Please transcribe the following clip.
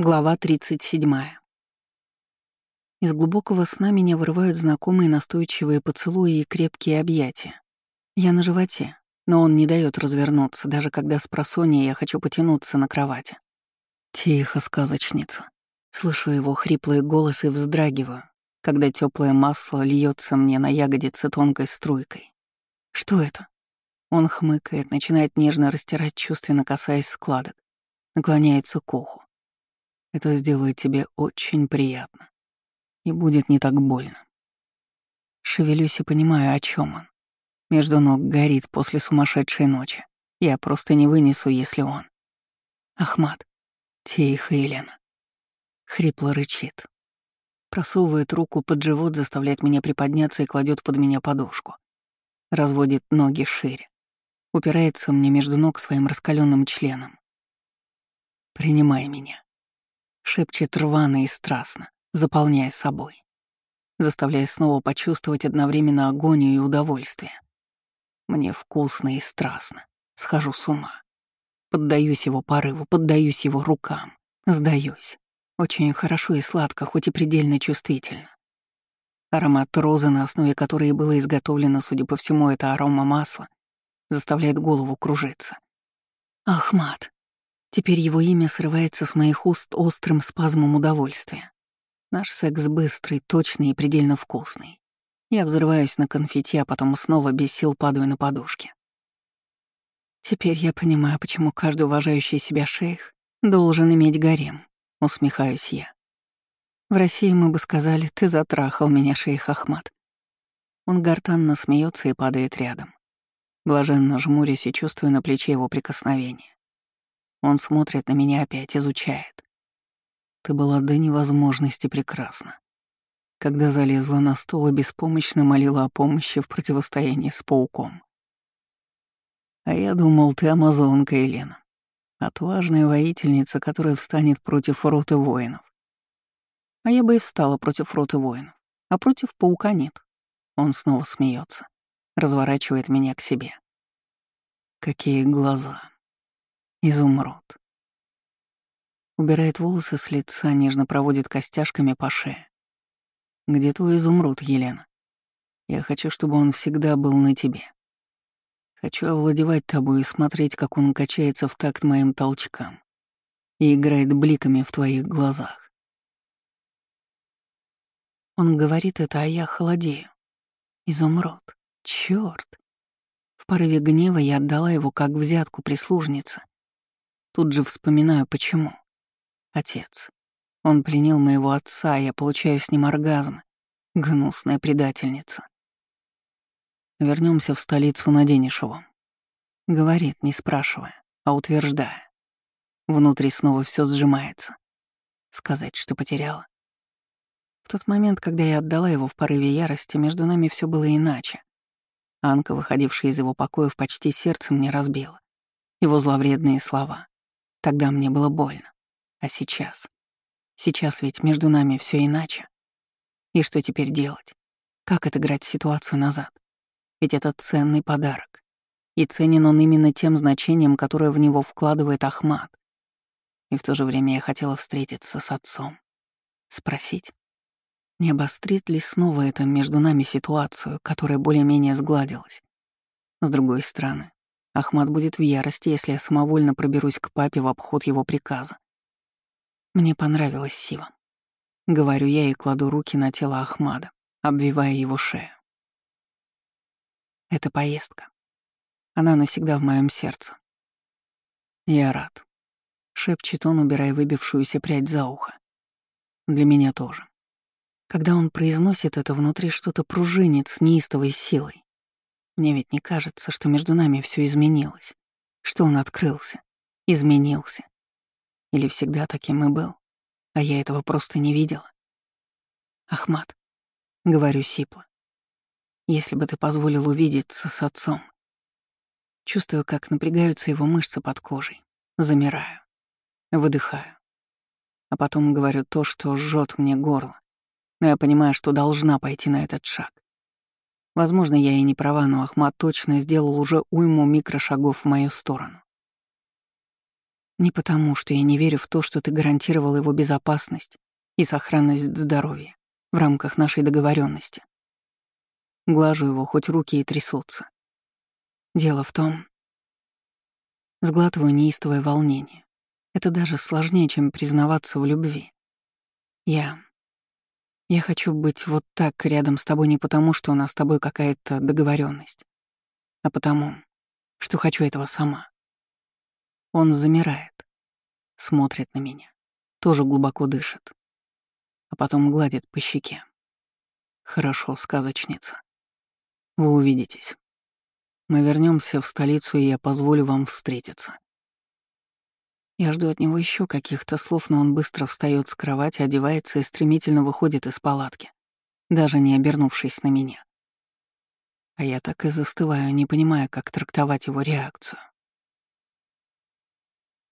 Глава 37. Из глубокого сна меня вырывают знакомые настойчивые поцелуи и крепкие объятия. Я на животе, но он не дает развернуться, даже когда с просонья я хочу потянуться на кровати. Тихо, сказочница. Слышу его хриплые голос и вздрагиваю, когда теплое масло льется мне на ягодицы тонкой струйкой. Что это? Он хмыкает, начинает нежно растирать, чувственно касаясь складок, наклоняется к уху. Это сделает тебе очень приятно. И будет не так больно. Шевелюсь и понимаю, о чем он. Между ног горит после сумасшедшей ночи. Я просто не вынесу, если он. Ахмат. Тихо, Елена. Хрипло рычит. Просовывает руку под живот, заставляет меня приподняться и кладет под меня подушку. Разводит ноги шире. Упирается мне между ног своим раскаленным членом. «Принимай меня», шепчет рвано и страстно, заполняя собой, заставляя снова почувствовать одновременно агонию и удовольствие. Мне вкусно и страстно, схожу с ума. Поддаюсь его порыву, поддаюсь его рукам, сдаюсь. Очень хорошо и сладко, хоть и предельно чувствительно. Аромат розы, на основе которой было изготовлено, судя по всему, это арома масла, заставляет голову кружиться. Ахмат. Теперь его имя срывается с моих уст острым спазмом удовольствия. Наш секс быстрый, точный и предельно вкусный. Я взрываюсь на конфетти, а потом снова без сил падаю на подушки. Теперь я понимаю, почему каждый уважающий себя шейх должен иметь гарем, усмехаюсь я. В России мы бы сказали, ты затрахал меня, шейх Ахмат. Он гортанно смеется и падает рядом. Блаженно жмурясь и чувствую на плече его прикосновение. Он смотрит на меня опять, изучает. Ты была до невозможности прекрасна. Когда залезла на стол и беспомощно молила о помощи в противостоянии с пауком. А я думал, ты амазонка, Елена. Отважная воительница, которая встанет против роты воинов. А я бы и встала против роты воинов. А против паука нет. Он снова смеется, разворачивает меня к себе. Какие глаза. Изумруд. Убирает волосы с лица, нежно проводит костяшками по шее. «Где твой изумруд, Елена? Я хочу, чтобы он всегда был на тебе. Хочу овладевать тобой и смотреть, как он качается в такт моим толчкам и играет бликами в твоих глазах. Он говорит это, а я холодею. Изумруд. Чёрт. В порыве гнева я отдала его как взятку прислужнице, Тут же вспоминаю, почему. Отец. Он пленил моего отца, я получаю с ним оргазм. Гнусная предательница. Вернемся в столицу на Денишеву. Говорит, не спрашивая, а утверждая. Внутри снова все сжимается. Сказать, что потеряла. В тот момент, когда я отдала его в порыве ярости, между нами все было иначе. Анка, выходившая из его покоев, почти сердце мне разбила. Его зловредные слова. Тогда мне было больно. А сейчас? Сейчас ведь между нами все иначе. И что теперь делать? Как отыграть ситуацию назад? Ведь это ценный подарок. И ценен он именно тем значением, которое в него вкладывает Ахмат. И в то же время я хотела встретиться с отцом. Спросить, не обострит ли снова это между нами ситуацию, которая более-менее сгладилась? С другой стороны, Ахмат будет в ярости, если я самовольно проберусь к папе в обход его приказа. Мне понравилось Сива. Говорю я и кладу руки на тело Ахмада, обвивая его шею. Это поездка. Она навсегда в моем сердце. Я рад. Шепчет он, убирая выбившуюся прядь за ухо. Для меня тоже. Когда он произносит это, внутри что-то пружинит с неистовой силой. Мне ведь не кажется, что между нами все изменилось, что он открылся, изменился. Или всегда таким и был, а я этого просто не видела. Ахмат, говорю сипло, если бы ты позволил увидеться с отцом. Чувствую, как напрягаются его мышцы под кожей, замираю, выдыхаю. А потом говорю то, что жжет мне горло, но я понимаю, что должна пойти на этот шаг. Возможно, я и не права, но Ахмат точно сделал уже уйму микрошагов в мою сторону. Не потому, что я не верю в то, что ты гарантировал его безопасность и сохранность здоровья в рамках нашей договоренности. Глажу его, хоть руки и трясутся. Дело в том... Сглатываю неистовое волнение. Это даже сложнее, чем признаваться в любви. Я... Я хочу быть вот так рядом с тобой не потому, что у нас с тобой какая-то договоренность, а потому, что хочу этого сама. Он замирает, смотрит на меня, тоже глубоко дышит, а потом гладит по щеке. Хорошо, сказочница. Вы увидитесь. Мы вернемся в столицу, и я позволю вам встретиться. Я жду от него еще каких-то слов, но он быстро встает с кровати, одевается и стремительно выходит из палатки, даже не обернувшись на меня. А я так и застываю, не понимая, как трактовать его реакцию.